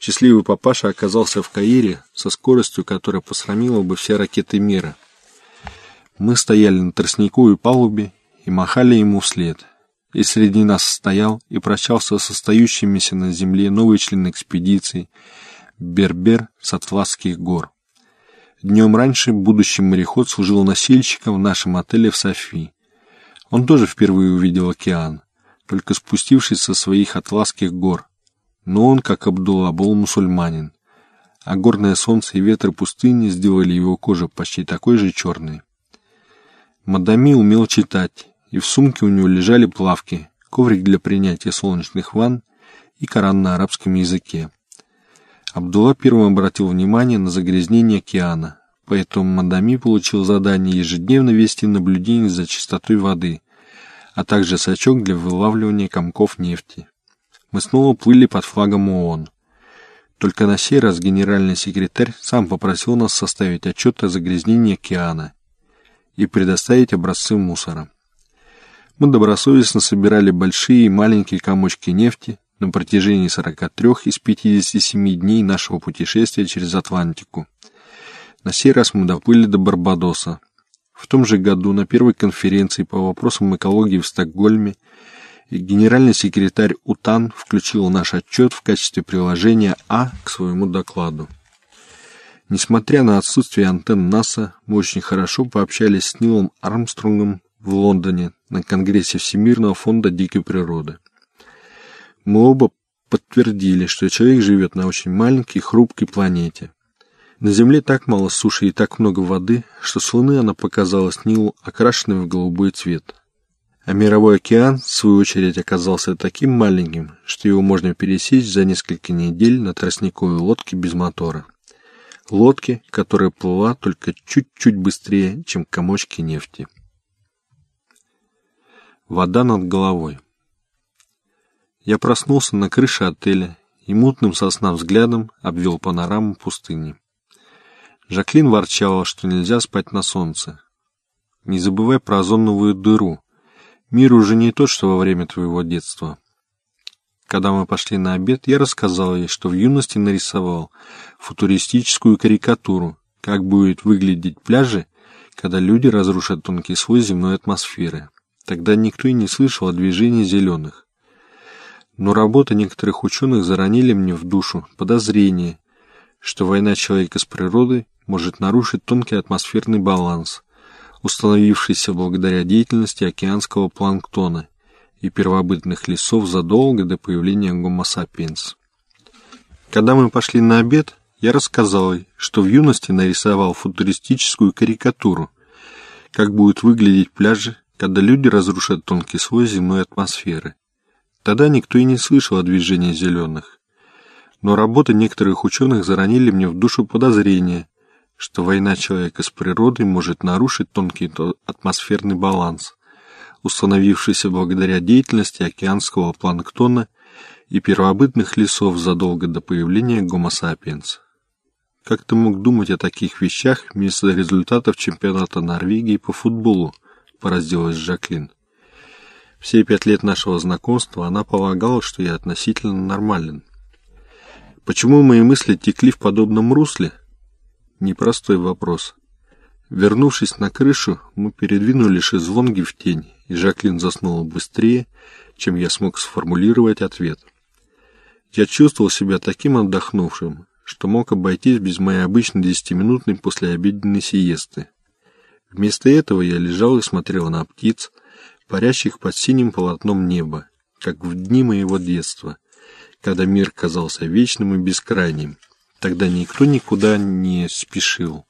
Счастливый папаша оказался в Каире со скоростью, которая посрамила бы все ракеты мира. Мы стояли на тростниковой палубе и махали ему вслед. И среди нас стоял и прощался с остающимися на земле новый член экспедиции Бербер с Атласских гор. Днем раньше будущий мореход служил носильщиком в нашем отеле в Софии. Он тоже впервые увидел океан, только спустившись со своих Атласских гор. Но он, как Абдулла, был мусульманин, а горное солнце и ветры пустыни сделали его кожу почти такой же черной. Мадами умел читать, и в сумке у него лежали плавки, коврик для принятия солнечных ванн и Коран на арабском языке. Абдулла первым обратил внимание на загрязнение океана, поэтому Мадами получил задание ежедневно вести наблюдение за чистотой воды, а также сачок для вылавливания комков нефти. Мы снова плыли под флагом ООН. Только на сей раз генеральный секретарь сам попросил нас составить отчет о загрязнении океана и предоставить образцы мусора. Мы добросовестно собирали большие и маленькие комочки нефти, на протяжении 43 из 57 дней нашего путешествия через Атлантику. На сей раз мы доплыли до Барбадоса. В том же году на первой конференции по вопросам экологии в Стокгольме генеральный секретарь УТАН включил наш отчет в качестве приложения А к своему докладу. Несмотря на отсутствие антенн НАСА, мы очень хорошо пообщались с Нилом Армстронгом в Лондоне на Конгрессе Всемирного фонда дикой природы. Мы оба подтвердили, что человек живет на очень маленькой, хрупкой планете. На Земле так мало суши и так много воды, что с Луны она показалась Нилу окрашенной в голубой цвет. А мировой океан, в свою очередь, оказался таким маленьким, что его можно пересечь за несколько недель на тростниковой лодке без мотора. Лодке, которая плыла только чуть-чуть быстрее, чем комочки нефти. Вода над головой. Я проснулся на крыше отеля и мутным сосна взглядом обвел панораму пустыни. Жаклин ворчала, что нельзя спать на солнце. Не забывай про озоновую дыру. Мир уже не тот, что во время твоего детства. Когда мы пошли на обед, я рассказал ей, что в юности нарисовал футуристическую карикатуру, как будет выглядеть пляжи, когда люди разрушат тонкий слой земной атмосферы. Тогда никто и не слышал о движении зеленых. Но работы некоторых ученых заронили мне в душу подозрение, что война человека с природой может нарушить тонкий атмосферный баланс, установившийся благодаря деятельности океанского планктона и первобытных лесов задолго до появления Homo sapiens. Когда мы пошли на обед, я рассказал ей, что в юности нарисовал футуристическую карикатуру, как будут выглядеть пляжи, когда люди разрушат тонкий слой земной атмосферы, Тогда никто и не слышал о движении зеленых. Но работы некоторых ученых заронили мне в душу подозрение, что война человека с природой может нарушить тонкий атмосферный баланс, установившийся благодаря деятельности океанского планктона и первобытных лесов задолго до появления sapiens. Как ты мог думать о таких вещах вместо результатов чемпионата Норвегии по футболу, поразилась Жаклин. Все пять лет нашего знакомства она полагала, что я относительно нормален. Почему мои мысли текли в подобном русле? Непростой вопрос. Вернувшись на крышу, мы передвинули шезлонги в тень, и Жаклин заснула быстрее, чем я смог сформулировать ответ. Я чувствовал себя таким отдохнувшим, что мог обойтись без моей обычной десятиминутной послеобеденной сиесты. Вместо этого я лежал и смотрел на птиц, парящих под синим полотном неба, как в дни моего детства, когда мир казался вечным и бескрайним. Тогда никто никуда не спешил,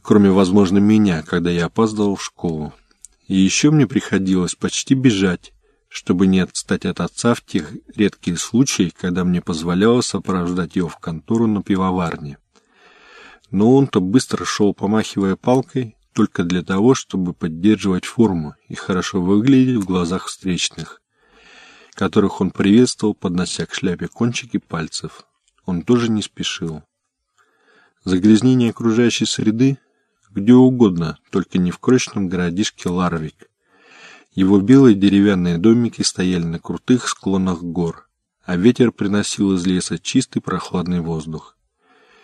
кроме, возможно, меня, когда я опаздывал в школу. И еще мне приходилось почти бежать, чтобы не отстать от отца в тех редкие случаи, когда мне позволялось сопровождать его в контору на пивоварне. Но он-то быстро шел, помахивая палкой, только для того, чтобы поддерживать форму и хорошо выглядеть в глазах встречных, которых он приветствовал, поднося к шляпе кончики пальцев. Он тоже не спешил. Загрязнение окружающей среды где угодно, только не в крошечном городишке Ларвик. Его белые деревянные домики стояли на крутых склонах гор, а ветер приносил из леса чистый прохладный воздух.